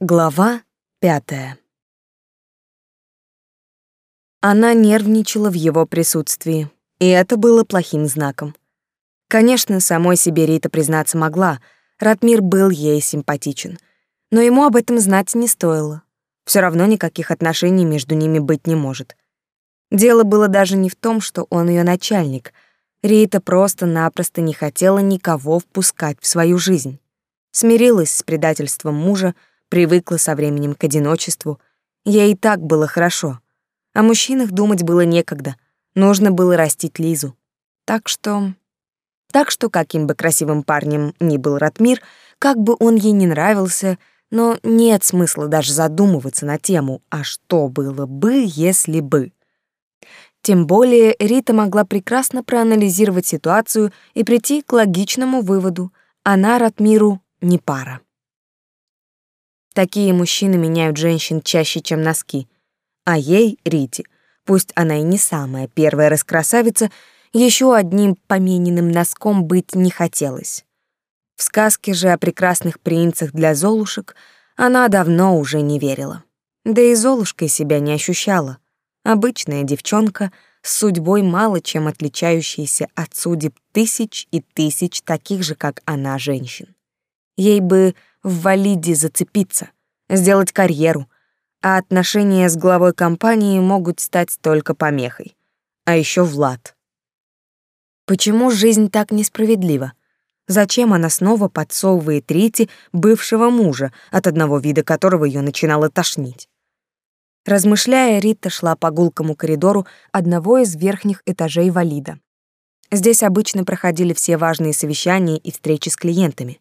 Глава пятая. Она нервничала в его присутствии, и это было плохим знаком. Конечно, самой себе Рита признаться могла, Ратмир был ей симпатичен, но ему об этом знать не стоило. Все равно никаких отношений между ними быть не может. Дело было даже не в том, что он ее начальник. Рита просто-напросто не хотела никого впускать в свою жизнь. Смирилась с предательством мужа, привыкла со временем к одиночеству. Ей и так было хорошо. О мужчинах думать было некогда. Нужно было растить Лизу. Так что... Так что, каким бы красивым парнем ни был Ратмир, как бы он ей не нравился, но нет смысла даже задумываться на тему, а что было бы, если бы. Тем более Рита могла прекрасно проанализировать ситуацию и прийти к логичному выводу. Она Ратмиру не пара. Такие мужчины меняют женщин чаще, чем носки. А ей, Рите, пусть она и не самая первая раскрасавица, еще одним помененным носком быть не хотелось. В сказке же о прекрасных принцах для золушек она давно уже не верила. Да и золушкой себя не ощущала. Обычная девчонка с судьбой мало чем отличающаяся от судеб тысяч и тысяч таких же, как она, женщин. Ей бы в валиде зацепиться, сделать карьеру, а отношения с главой компании могут стать только помехой. А еще Влад. Почему жизнь так несправедлива? Зачем она снова подсовывает Рите бывшего мужа, от одного вида которого ее начинало тошнить? Размышляя, Рита шла по гулкому коридору одного из верхних этажей Валида. Здесь обычно проходили все важные совещания и встречи с клиентами.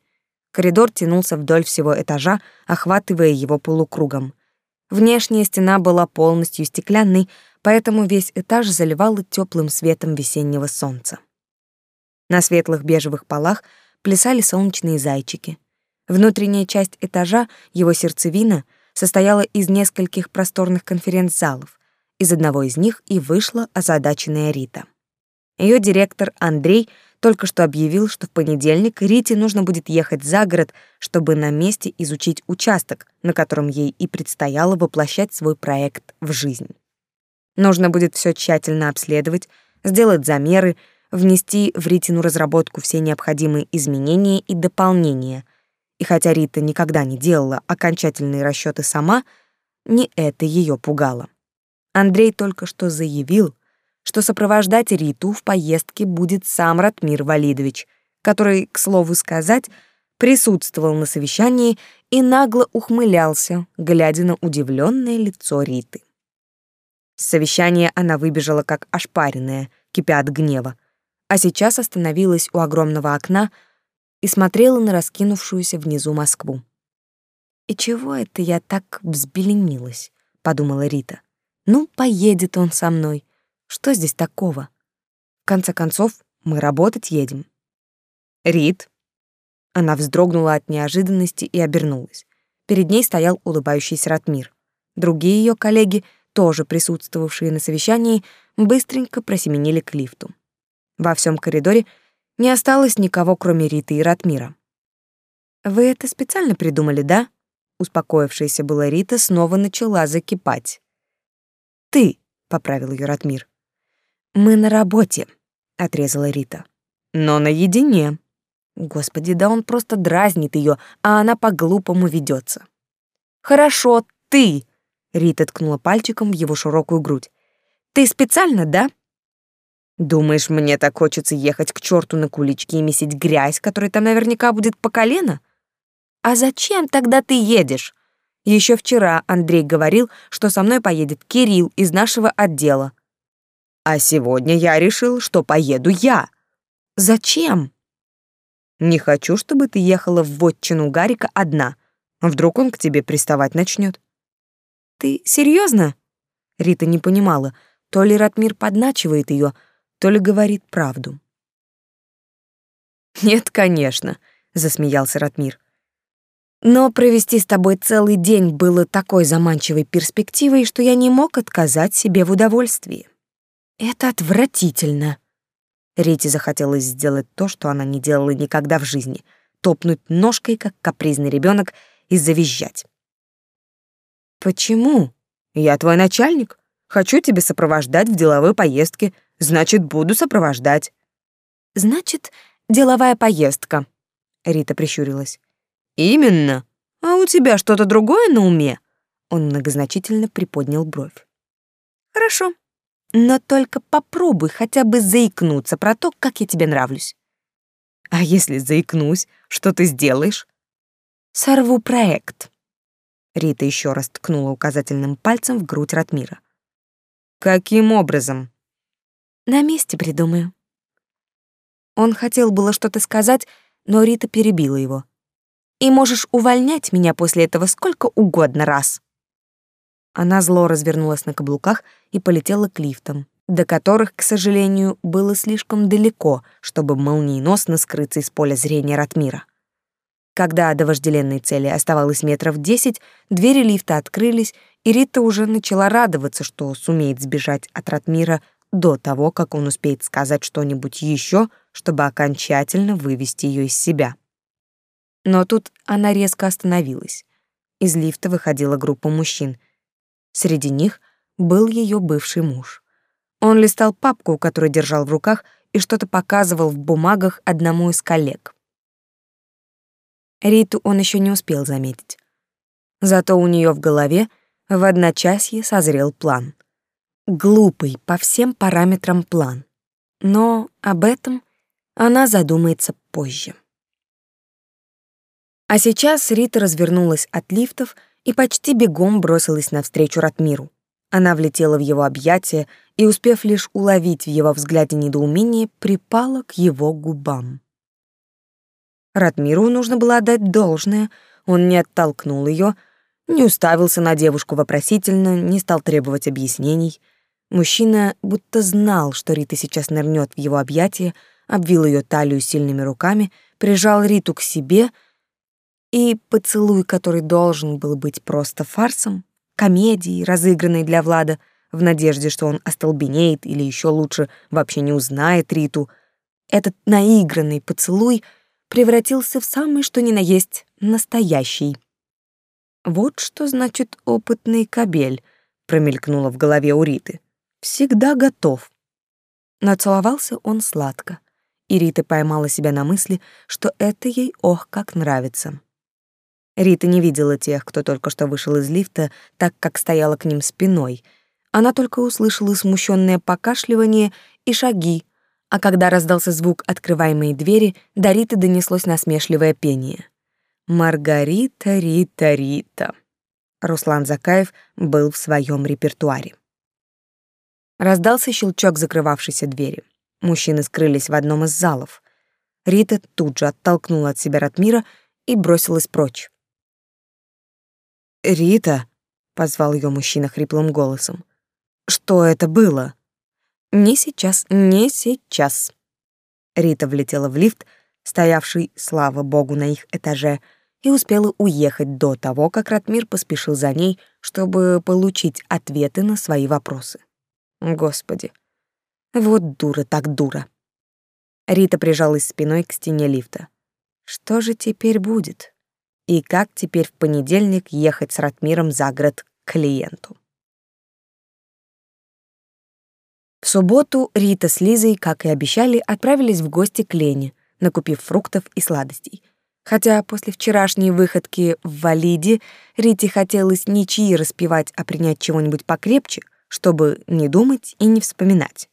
Коридор тянулся вдоль всего этажа, охватывая его полукругом. Внешняя стена была полностью стеклянной, поэтому весь этаж заливало теплым светом весеннего солнца. На светлых бежевых полах плясали солнечные зайчики. Внутренняя часть этажа, его сердцевина, состояла из нескольких просторных конференц-залов. Из одного из них и вышла озадаченная Рита. Ее директор Андрей только что объявил, что в понедельник Рите нужно будет ехать за город, чтобы на месте изучить участок, на котором ей и предстояло воплощать свой проект в жизнь. Нужно будет все тщательно обследовать, сделать замеры, внести в Ритину разработку все необходимые изменения и дополнения. И хотя Рита никогда не делала окончательные расчеты сама, не это ее пугало. Андрей только что заявил, что сопровождать Риту в поездке будет сам Ратмир Валидович, который, к слову сказать, присутствовал на совещании и нагло ухмылялся, глядя на удивленное лицо Риты. С совещания она выбежала как ошпаренная, кипя от гнева, а сейчас остановилась у огромного окна и смотрела на раскинувшуюся внизу Москву. «И чего это я так взбеленилась?» — подумала Рита. «Ну, поедет он со мной, что здесь такого? В конце концов, мы работать едем. Рид. Она вздрогнула от неожиданности и обернулась. Перед ней стоял улыбающийся Ратмир. Другие ее коллеги, тоже присутствовавшие на совещании, быстренько просеменили к лифту. Во всем коридоре не осталось никого, кроме Риты и Ратмира. «Вы это специально придумали, да?» Успокоившаяся была Рита снова начала закипать. «Ты», — поправил ее Ратмир. Мы на работе, отрезала Рита. Но наедине. Господи, да он просто дразнит ее, а она по-глупому ведется. Хорошо, ты, Рита ткнула пальчиком в его широкую грудь. Ты специально, да? Думаешь, мне так хочется ехать к черту на кулички и месить грязь, которая там наверняка будет по колено? А зачем тогда ты едешь? Еще вчера Андрей говорил, что со мной поедет Кирилл из нашего отдела. А сегодня я решил, что поеду я. Зачем? Не хочу, чтобы ты ехала в вотчину Гарика одна. Вдруг он к тебе приставать начнет. Ты серьезно? Рита не понимала, то ли Ратмир подначивает ее, то ли говорит правду. Нет, конечно, засмеялся Ратмир. Но провести с тобой целый день было такой заманчивой перспективой, что я не мог отказать себе в удовольствии. Это отвратительно. Рите захотелось сделать то, что она не делала никогда в жизни — топнуть ножкой, как капризный ребенок, и завизжать. Почему? Я твой начальник. Хочу тебя сопровождать в деловой поездке, значит, буду сопровождать. Значит, деловая поездка. Рита прищурилась. Именно. А у тебя что-то другое на уме? Он многозначительно приподнял бровь. Хорошо. Но только попробуй хотя бы заикнуться про то, как я тебе нравлюсь. А если заикнусь, что ты сделаешь? Сорву проект. Рита еще раз ткнула указательным пальцем в грудь Ратмира. Каким образом? На месте придумаю. Он хотел было что-то сказать, но Рита перебила его. И можешь увольнять меня после этого сколько угодно раз. Она зло развернулась на каблуках и полетела к лифтам, до которых, к сожалению, было слишком далеко, чтобы молниеносно скрыться из поля зрения Ратмира. Когда до вожделенной цели оставалось метров десять, двери лифта открылись, и Рита уже начала радоваться, что сумеет сбежать от Ратмира до того, как он успеет сказать что-нибудь еще, чтобы окончательно вывести ее из себя. Но тут она резко остановилась. Из лифта выходила группа мужчин. Среди них был ее бывший муж. Он листал папку, которую держал в руках, и что-то показывал в бумагах одному из коллег. Риту он еще не успел заметить. Зато у нее в голове в одночасье созрел план. Глупый по всем параметрам план. Но об этом она задумается позже. А сейчас Рита развернулась от лифтов и почти бегом бросилась навстречу Ратмиру. Она влетела в его объятия и, успев лишь уловить в его взгляде недоумение, припала к его губам. Ратмиру нужно было отдать должное. Он не оттолкнул ее, не уставился на девушку вопросительно, не стал требовать объяснений. Мужчина будто знал, что Рита сейчас нырнет в его объятия, обвил ее талию сильными руками, прижал Риту к себе, и поцелуй, который должен был быть просто фарсом, комедией, разыгранной для Влада, в надежде, что он остолбенеет или еще лучше вообще не узнает Риту, этот наигранный поцелуй — превратился в самый что ни на есть настоящий. Вот что значит опытный кабель, промелькнуло в голове у Риты. Всегда готов. Нацеловался он сладко, и Рита поймала себя на мысли, что это ей ох как нравится. Рита не видела тех, кто только что вышел из лифта, так как стояла к ним спиной. Она только услышала смущенное покашливание и шаги, а когда раздался звук открываемой двери, до Риты донеслось насмешливое пение. «Маргарита, Рита, Рита». Руслан Закаев был в своем репертуаре. Раздался щелчок закрывавшейся двери. Мужчины скрылись в одном из залов. Рита тут же оттолкнула от себя Ратмира и бросилась прочь. «Рита», — позвал ее мужчина хриплым голосом, — «что это было?» Не сейчас, не сейчас. Рита влетела в лифт, стоявший, слава богу, на их этаже, и успела уехать до того, как Ратмир поспешил за ней, чтобы получить ответы на свои вопросы. Господи, вот дура так дура. Рита прижалась спиной к стене лифта. Что же теперь будет? И как теперь в понедельник ехать с Ратмиром за город к клиенту? В субботу Рита с Лизой, как и обещали, отправились в гости к Лене, накупив фруктов и сладостей. Хотя после вчерашней выходки в Валиде Рите хотелось не чаи распевать, а принять чего-нибудь покрепче, чтобы не думать и не вспоминать.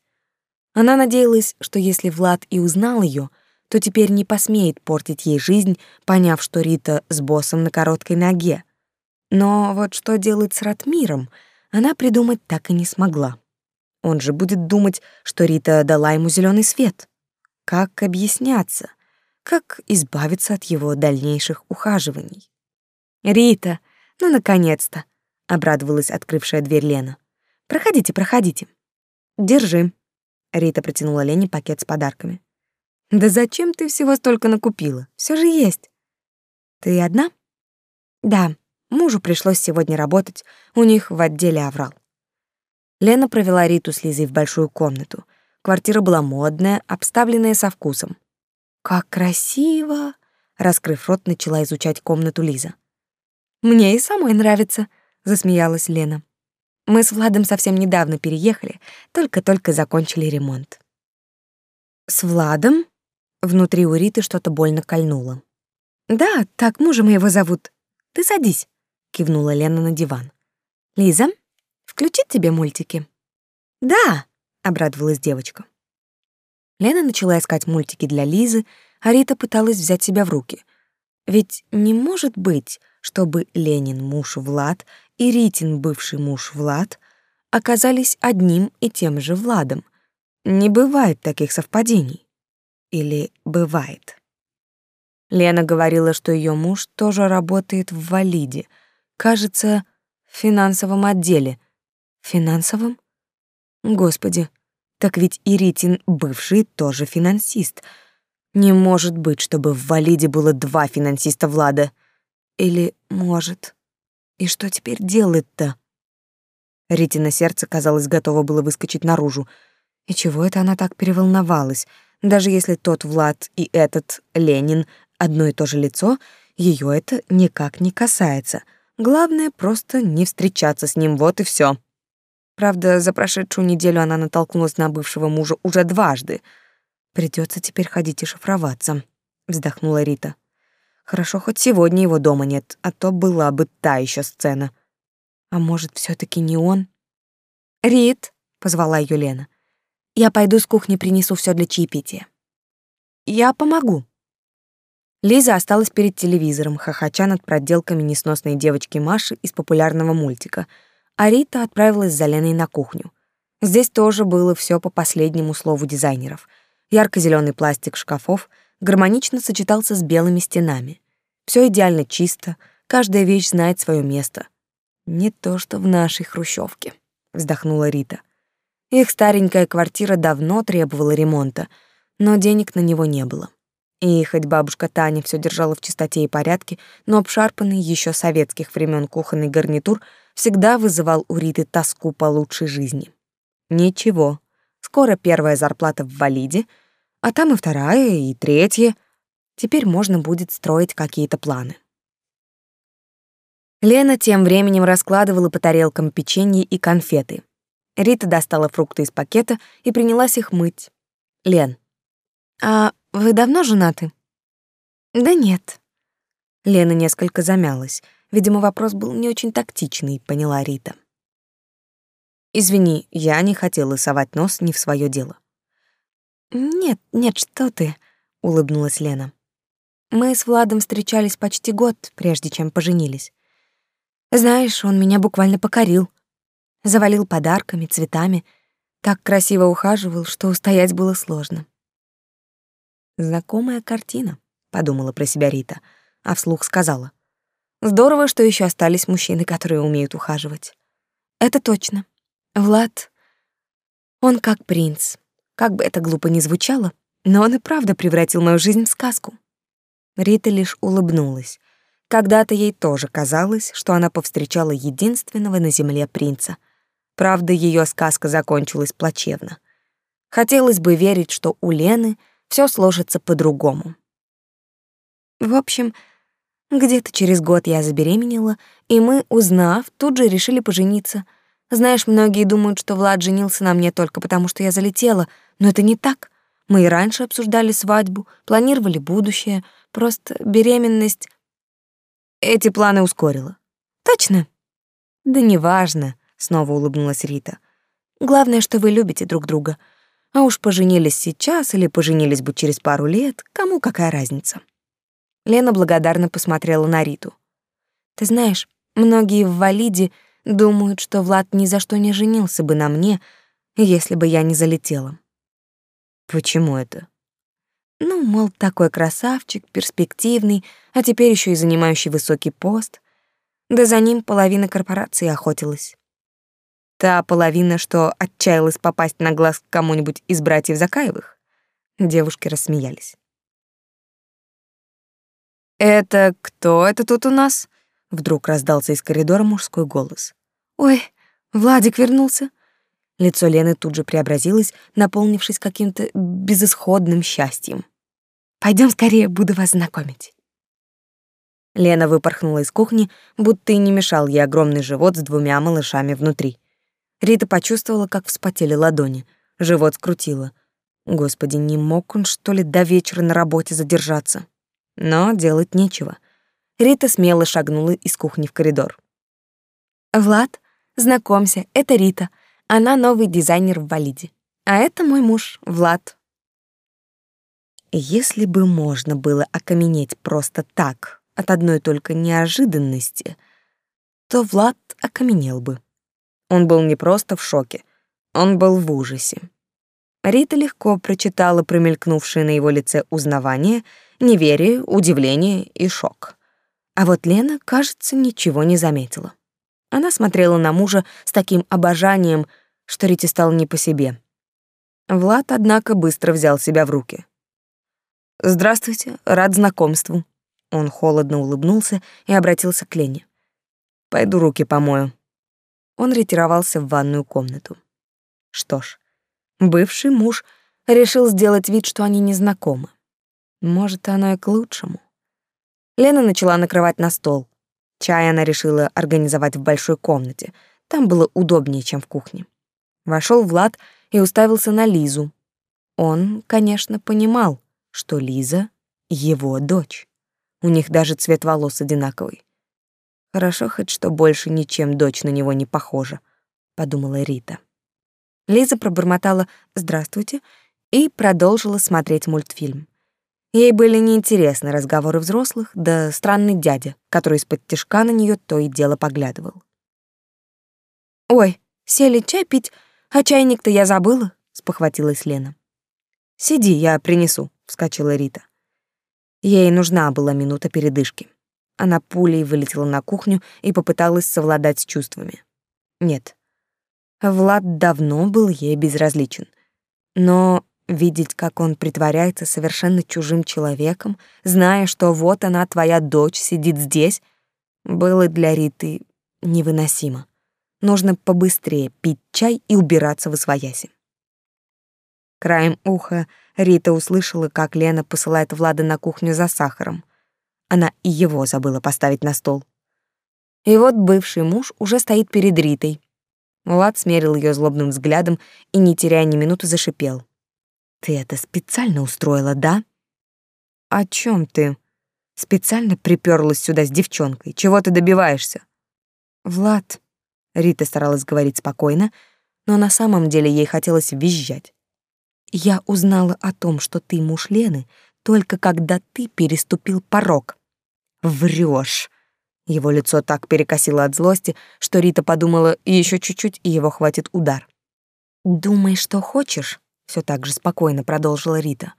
Она надеялась, что если Влад и узнал ее, то теперь не посмеет портить ей жизнь, поняв, что Рита с боссом на короткой ноге. Но вот что делать с Ратмиром, она придумать так и не смогла. Он же будет думать, что Рита дала ему зеленый свет. Как объясняться? Как избавиться от его дальнейших ухаживаний? «Рита, ну, наконец-то!» — обрадовалась открывшая дверь Лена. «Проходите, проходите». «Держи». Рита протянула Лене пакет с подарками. «Да зачем ты всего столько накупила? Все же есть». «Ты одна?» «Да, мужу пришлось сегодня работать, у них в отделе аврал». Лена провела Риту с Лизой в большую комнату. Квартира была модная, обставленная со вкусом. «Как красиво!» — раскрыв рот, начала изучать комнату Лиза. «Мне и самой нравится», — засмеялась Лена. Мы с Владом совсем недавно переехали, только-только закончили ремонт. С Владом? Внутри у Риты что-то больно кольнуло. Да, так мужа моего зовут. Ты садись, кивнула Лена на диван. Лиза, включить тебе мультики? Да, обрадовалась девочка. Лена начала искать мультики для Лизы, а Рита пыталась взять себя в руки. Ведь не может быть, чтобы Ленин муж Влад и Ритин бывший муж Влад оказались одним и тем же Владом. Не бывает таких совпадений. Или бывает? Лена говорила, что ее муж тоже работает в Валиде. Кажется, в финансовом отделе. Финансовом? Господи, так ведь и Ритин бывший тоже финансист. Не может быть, чтобы в Валиде было два финансиста Влада. Или может... И что теперь делать-то? Ритина сердце, казалось, готово было выскочить наружу. И чего это она так переволновалась? Даже если тот Влад и этот Ленин одно и то же лицо, ее это никак не касается. Главное просто не встречаться с ним, вот и все. Правда, за прошедшую неделю она натолкнулась на бывшего мужа уже дважды. Придется теперь ходить и шифроваться, вздохнула Рита. Хорошо, хоть сегодня его дома нет, а то была бы та еще сцена. А может, все таки не он? «Рит», — позвала ее Лена, — «я пойду с кухни принесу все для чаепития». «Я помогу». Лиза осталась перед телевизором, хохоча над проделками несносной девочки Маши из популярного мультика, а Рита отправилась за Леной на кухню. Здесь тоже было все по последнему слову дизайнеров. ярко зеленый пластик шкафов — гармонично сочетался с белыми стенами. Все идеально чисто, каждая вещь знает свое место. Не то, что в нашей хрущевке, вздохнула Рита. Их старенькая квартира давно требовала ремонта, но денег на него не было. И хоть бабушка Таня все держала в чистоте и порядке, но обшарпанный еще советских времен кухонный гарнитур всегда вызывал у Риты тоску по лучшей жизни. Ничего, скоро первая зарплата в Валиде — а там и вторая, и третья. Теперь можно будет строить какие-то планы. Лена тем временем раскладывала по тарелкам печенье и конфеты. Рита достала фрукты из пакета и принялась их мыть. «Лен, а вы давно женаты?» «Да нет». Лена несколько замялась. Видимо, вопрос был не очень тактичный, поняла Рита. «Извини, я не хотела совать нос не в свое дело. Нет, нет, что ты, улыбнулась Лена. Мы с Владом встречались почти год, прежде чем поженились. Знаешь, он меня буквально покорил. Завалил подарками, цветами, так красиво ухаживал, что устоять было сложно. Знакомая картина, подумала про себя Рита, а вслух сказала: Здорово, что еще остались мужчины, которые умеют ухаживать. Это точно. Влад, он как принц, как бы это глупо ни звучало, но он и правда превратил мою жизнь в сказку. Рита лишь улыбнулась. Когда-то ей тоже казалось, что она повстречала единственного на земле принца. Правда, ее сказка закончилась плачевно. Хотелось бы верить, что у Лены все сложится по-другому. В общем, где-то через год я забеременела, и мы, узнав, тут же решили пожениться — знаешь, многие думают, что Влад женился на мне только потому, что я залетела, но это не так. Мы и раньше обсуждали свадьбу, планировали будущее, просто беременность эти планы ускорила. Точно? Да неважно, снова улыбнулась Рита. Главное, что вы любите друг друга. А уж поженились сейчас или поженились бы через пару лет, кому какая разница? Лена благодарно посмотрела на Риту. Ты знаешь, многие в Валиде Думают, что Влад ни за что не женился бы на мне, если бы я не залетела. Почему это? Ну, мол, такой красавчик, перспективный, а теперь еще и занимающий высокий пост. Да за ним половина корпорации охотилась. Та половина, что отчаялась попасть на глаз к кому-нибудь из братьев Закаевых. Девушки рассмеялись. «Это кто это тут у нас?» Вдруг раздался из коридора мужской голос. «Ой, Владик вернулся!» Лицо Лены тут же преобразилось, наполнившись каким-то безысходным счастьем. Пойдем скорее, буду вас знакомить. Лена выпорхнула из кухни, будто и не мешал ей огромный живот с двумя малышами внутри. Рита почувствовала, как вспотели ладони. Живот скрутило. Господи, не мог он, что ли, до вечера на работе задержаться? Но делать нечего. Рита смело шагнула из кухни в коридор. «Влад, знакомься, это Рита. Она новый дизайнер в Валиде. А это мой муж, Влад». Если бы можно было окаменеть просто так, от одной только неожиданности, то Влад окаменел бы. Он был не просто в шоке, он был в ужасе. Рита легко прочитала промелькнувшее на его лице узнавание, неверие, удивление и шок. А вот Лена, кажется, ничего не заметила. Она смотрела на мужа с таким обожанием, что Рите стало не по себе. Влад, однако, быстро взял себя в руки. «Здравствуйте, рад знакомству», он холодно улыбнулся и обратился к Лене. «Пойду руки помою». Он ретировался в ванную комнату. Что ж, бывший муж решил сделать вид, что они не знакомы. Может, оно и к лучшему. Лена начала накрывать на стол. Чай она решила организовать в большой комнате. Там было удобнее, чем в кухне. Вошел Влад и уставился на Лизу. Он, конечно, понимал, что Лиза — его дочь. У них даже цвет волос одинаковый. Хорошо хоть что больше ничем дочь на него не похожа, подумала Рита. Лиза пробормотала «здравствуйте» и продолжила смотреть мультфильм. Ей были неинтересны разговоры взрослых, да странный дядя, который из-под тишка на нее то и дело поглядывал. «Ой, сели чай пить, а чайник-то я забыла», — спохватилась Лена. «Сиди, я принесу», — вскочила Рита. Ей нужна была минута передышки. Она пулей вылетела на кухню и попыталась совладать с чувствами. Нет. Влад давно был ей безразличен. Но видеть, как он притворяется совершенно чужим человеком, зная, что вот она, твоя дочь, сидит здесь, было для Риты невыносимо. Нужно побыстрее пить чай и убираться в освояси. Краем уха Рита услышала, как Лена посылает Влада на кухню за сахаром. Она и его забыла поставить на стол. И вот бывший муж уже стоит перед Ритой. Влад смерил ее злобным взглядом и, не теряя ни минуты, зашипел. «Ты это специально устроила, да?» «О чем ты?» «Специально приперлась сюда с девчонкой. Чего ты добиваешься?» «Влад...» Рита старалась говорить спокойно, но на самом деле ей хотелось визжать. Я узнала о том, что ты муж Лены, только когда ты переступил порог. Врешь. Его лицо так перекосило от злости, что Рита подумала, еще чуть-чуть, и его хватит удар. «Думай, что хочешь», — все так же спокойно продолжила Рита.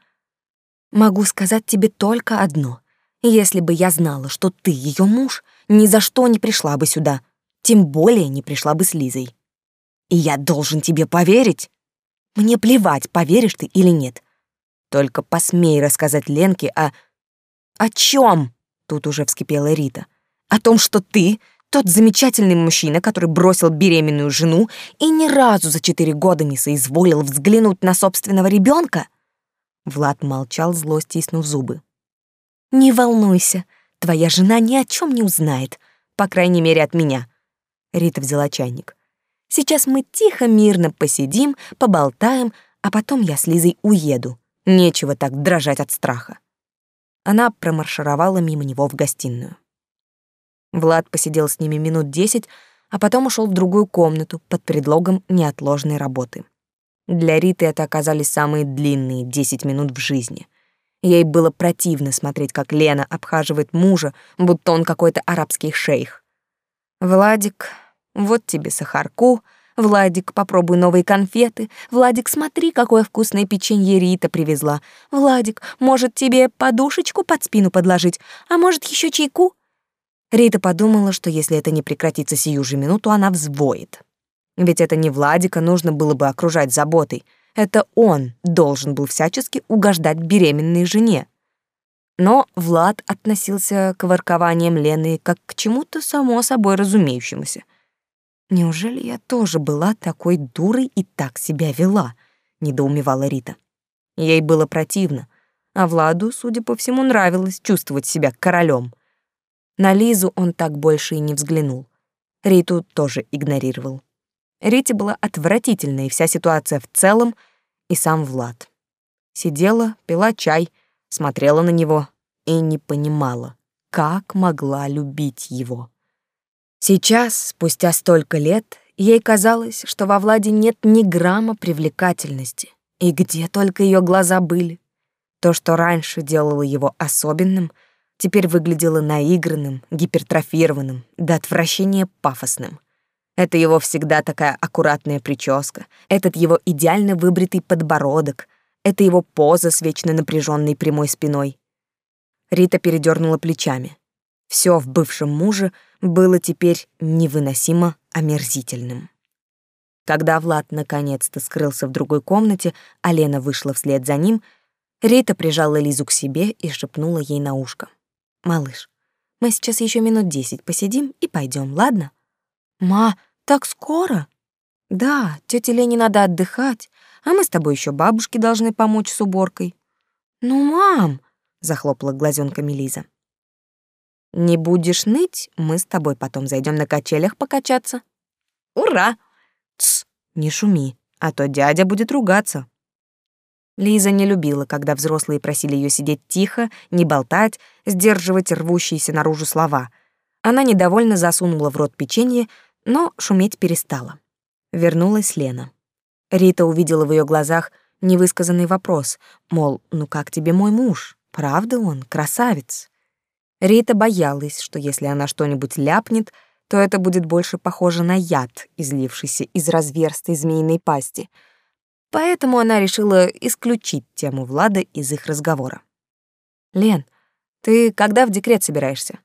«Могу сказать тебе только одно. Если бы я знала, что ты ее муж, ни за что не пришла бы сюда, тем более не пришла бы с Лизой. И я должен тебе поверить». Мне плевать, поверишь ты или нет. Только посмей рассказать Ленке о... О чем? Тут уже вскипела Рита. О том, что ты тот замечательный мужчина, который бросил беременную жену и ни разу за четыре года не соизволил взглянуть на собственного ребенка? Влад молчал, зло стиснув зубы. «Не волнуйся, твоя жена ни о чем не узнает, по крайней мере, от меня». Рита взяла чайник. Сейчас мы тихо, мирно посидим, поболтаем, а потом я с Лизой уеду. Нечего так дрожать от страха. Она промаршировала мимо него в гостиную. Влад посидел с ними минут десять, а потом ушел в другую комнату под предлогом неотложной работы. Для Риты это оказались самые длинные десять минут в жизни. Ей было противно смотреть, как Лена обхаживает мужа, будто он какой-то арабский шейх. Владик вот тебе сахарку. Владик, попробуй новые конфеты. Владик, смотри, какое вкусное печенье Рита привезла. Владик, может, тебе подушечку под спину подложить, а может, еще чайку? Рита подумала, что если это не прекратится сию же минуту, она взвоет. Ведь это не Владика нужно было бы окружать заботой. Это он должен был всячески угождать беременной жене. Но Влад относился к воркованиям Лены как к чему-то само собой разумеющемуся. Неужели я тоже была такой дурой и так себя вела? недоумевала Рита. Ей было противно, а Владу, судя по всему, нравилось чувствовать себя королем. На Лизу он так больше и не взглянул. Риту тоже игнорировал. Рите была и вся ситуация в целом, и сам Влад. Сидела, пила чай, смотрела на него и не понимала, как могла любить его. Сейчас, спустя столько лет, ей казалось, что во Владе нет ни грамма привлекательности. И где только ее глаза были. То, что раньше делало его особенным, теперь выглядело наигранным, гипертрофированным, до отвращения пафосным. Это его всегда такая аккуратная прическа, этот его идеально выбритый подбородок, это его поза с вечно напряженной прямой спиной. Рита передернула плечами. Все в бывшем муже было теперь невыносимо омерзительным. Когда Влад наконец-то скрылся в другой комнате, а Лена вышла вслед за ним, Рита прижала Лизу к себе и шепнула ей на ушко. «Малыш, мы сейчас еще минут десять посидим и пойдем, ладно?» «Ма, так скоро?» «Да, тете Лене надо отдыхать, а мы с тобой еще бабушке должны помочь с уборкой». «Ну, мам!» — захлопала глазенками Лиза. «Не будешь ныть, мы с тобой потом зайдем на качелях покачаться». «Ура!» «Тсс, не шуми, а то дядя будет ругаться». Лиза не любила, когда взрослые просили ее сидеть тихо, не болтать, сдерживать рвущиеся наружу слова. Она недовольно засунула в рот печенье, но шуметь перестала. Вернулась Лена. Рита увидела в ее глазах невысказанный вопрос, мол, ну как тебе мой муж? Правда он красавец? Рита боялась, что если она что-нибудь ляпнет, то это будет больше похоже на яд, излившийся из разверстой змеиной пасти. Поэтому она решила исключить тему Влада из их разговора. «Лен, ты когда в декрет собираешься?»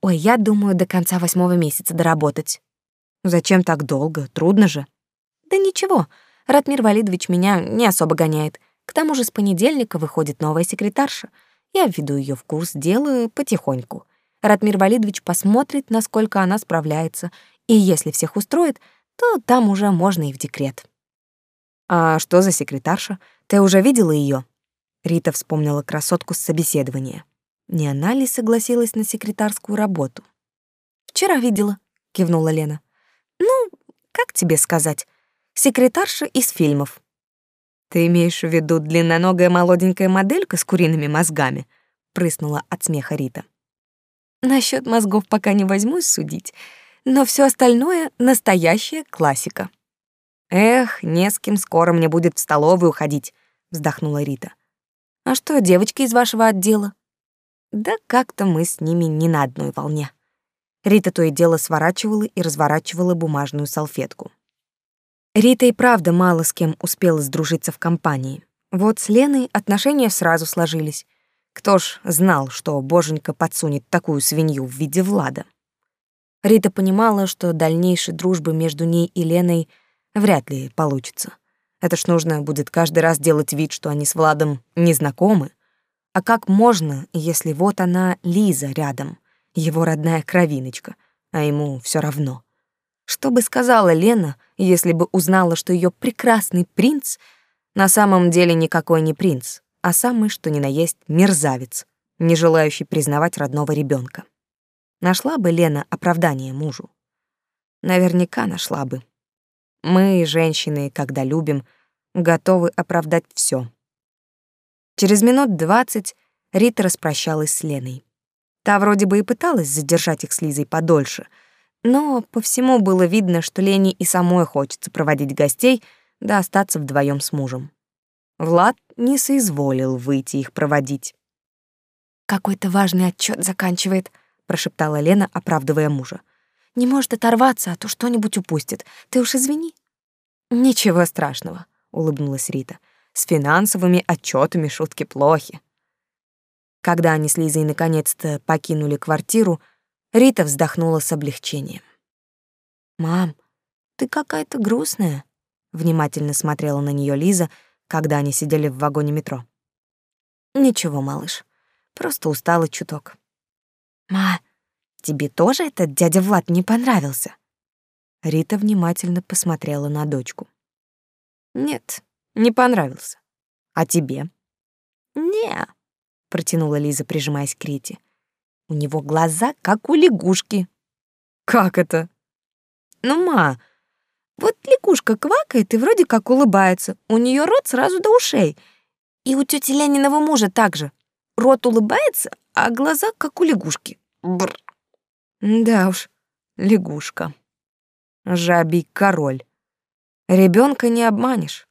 «Ой, я думаю, до конца восьмого месяца доработать». «Зачем так долго? Трудно же». «Да ничего, Ратмир Валидович меня не особо гоняет. К тому же с понедельника выходит новая секретарша. Я введу ее в курс, делаю потихоньку. Ратмир Валидович посмотрит, насколько она справляется, и если всех устроит, то там уже можно и в декрет. А что за секретарша? Ты уже видела ее? Рита вспомнила красотку с собеседования. Не она ли согласилась на секретарскую работу? Вчера видела, кивнула Лена. Ну, как тебе сказать? Секретарша из фильмов. Ты имеешь в виду длинноногая молоденькая моделька с куриными мозгами? прыснула от смеха Рита. Насчет мозгов пока не возьмусь судить, но все остальное — настоящая классика. «Эх, не с кем скоро мне будет в столовую уходить», — вздохнула Рита. «А что, девочки из вашего отдела?» «Да как-то мы с ними не на одной волне». Рита то и дело сворачивала и разворачивала бумажную салфетку. Рита и правда мало с кем успела сдружиться в компании. Вот с Леной отношения сразу сложились. Кто ж знал, что боженька подсунет такую свинью в виде Влада? Рита понимала, что дальнейшей дружбы между ней и Леной вряд ли получится. Это ж нужно будет каждый раз делать вид, что они с Владом не знакомы. А как можно, если вот она, Лиза, рядом, его родная кровиночка, а ему все равно? Что бы сказала Лена, если бы узнала, что ее прекрасный принц на самом деле никакой не принц, а самый что ни на есть мерзавец, не желающий признавать родного ребенка. Нашла бы Лена оправдание мужу. Наверняка нашла бы. Мы, женщины, когда любим, готовы оправдать все. Через минут двадцать Рита распрощалась с Леной. Та вроде бы и пыталась задержать их с Лизой подольше, но по всему было видно, что Лене и самой хочется проводить гостей да остаться вдвоем с мужем. Влад не соизволил выйти их проводить. «Какой-то важный отчет заканчивает», — прошептала Лена, оправдывая мужа. «Не может оторваться, а то что-нибудь упустит. Ты уж извини». «Ничего страшного», — улыбнулась Рита. «С финансовыми отчетами шутки плохи». Когда они с Лизой наконец-то покинули квартиру, Рита вздохнула с облегчением. «Мам, ты какая-то грустная», — внимательно смотрела на нее Лиза, — когда они сидели в вагоне метро. Ничего, малыш, просто устала чуток. Ма, тебе тоже этот дядя Влад не понравился? Рита внимательно посмотрела на дочку. Нет, не понравился. А тебе? Не, протянула Лиза, прижимаясь к Рите. У него глаза, как у лягушки. Как это? Ну, ма, вот лягушка квакает и вроде как улыбается. У нее рот сразу до ушей. И у тети Лениного мужа также. Рот улыбается, а глаза как у лягушки. Бр. Да уж, лягушка. Жабий король. Ребенка не обманешь.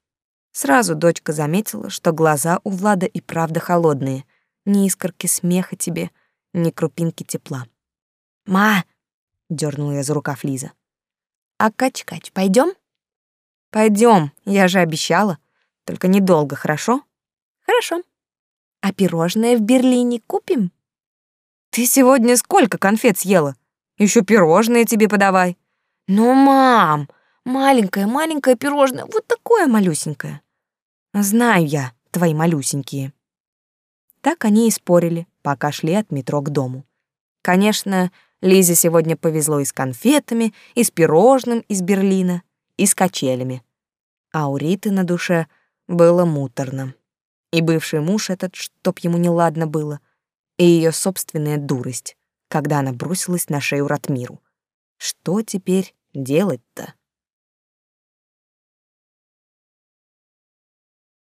Сразу дочка заметила, что глаза у Влада и правда холодные. Ни искорки смеха тебе, ни крупинки тепла. «Ма!» — дернула я за рукав Лиза. «А кач-кач, пойдем? Пойдем, я же обещала. Только недолго, хорошо?» «Хорошо. А пирожное в Берлине купим?» «Ты сегодня сколько конфет съела? Еще пирожные тебе подавай». «Ну, мам, маленькое-маленькое пирожное, вот такое малюсенькое». «Знаю я, твои малюсенькие». Так они и спорили, пока шли от метро к дому. Конечно, Лизе сегодня повезло и с конфетами, и с пирожным из Берлина, и с качелями. А у Риты на душе было муторно. И бывший муж этот, чтоб ему неладно было, и ее собственная дурость, когда она бросилась на шею Ратмиру. Что теперь делать-то?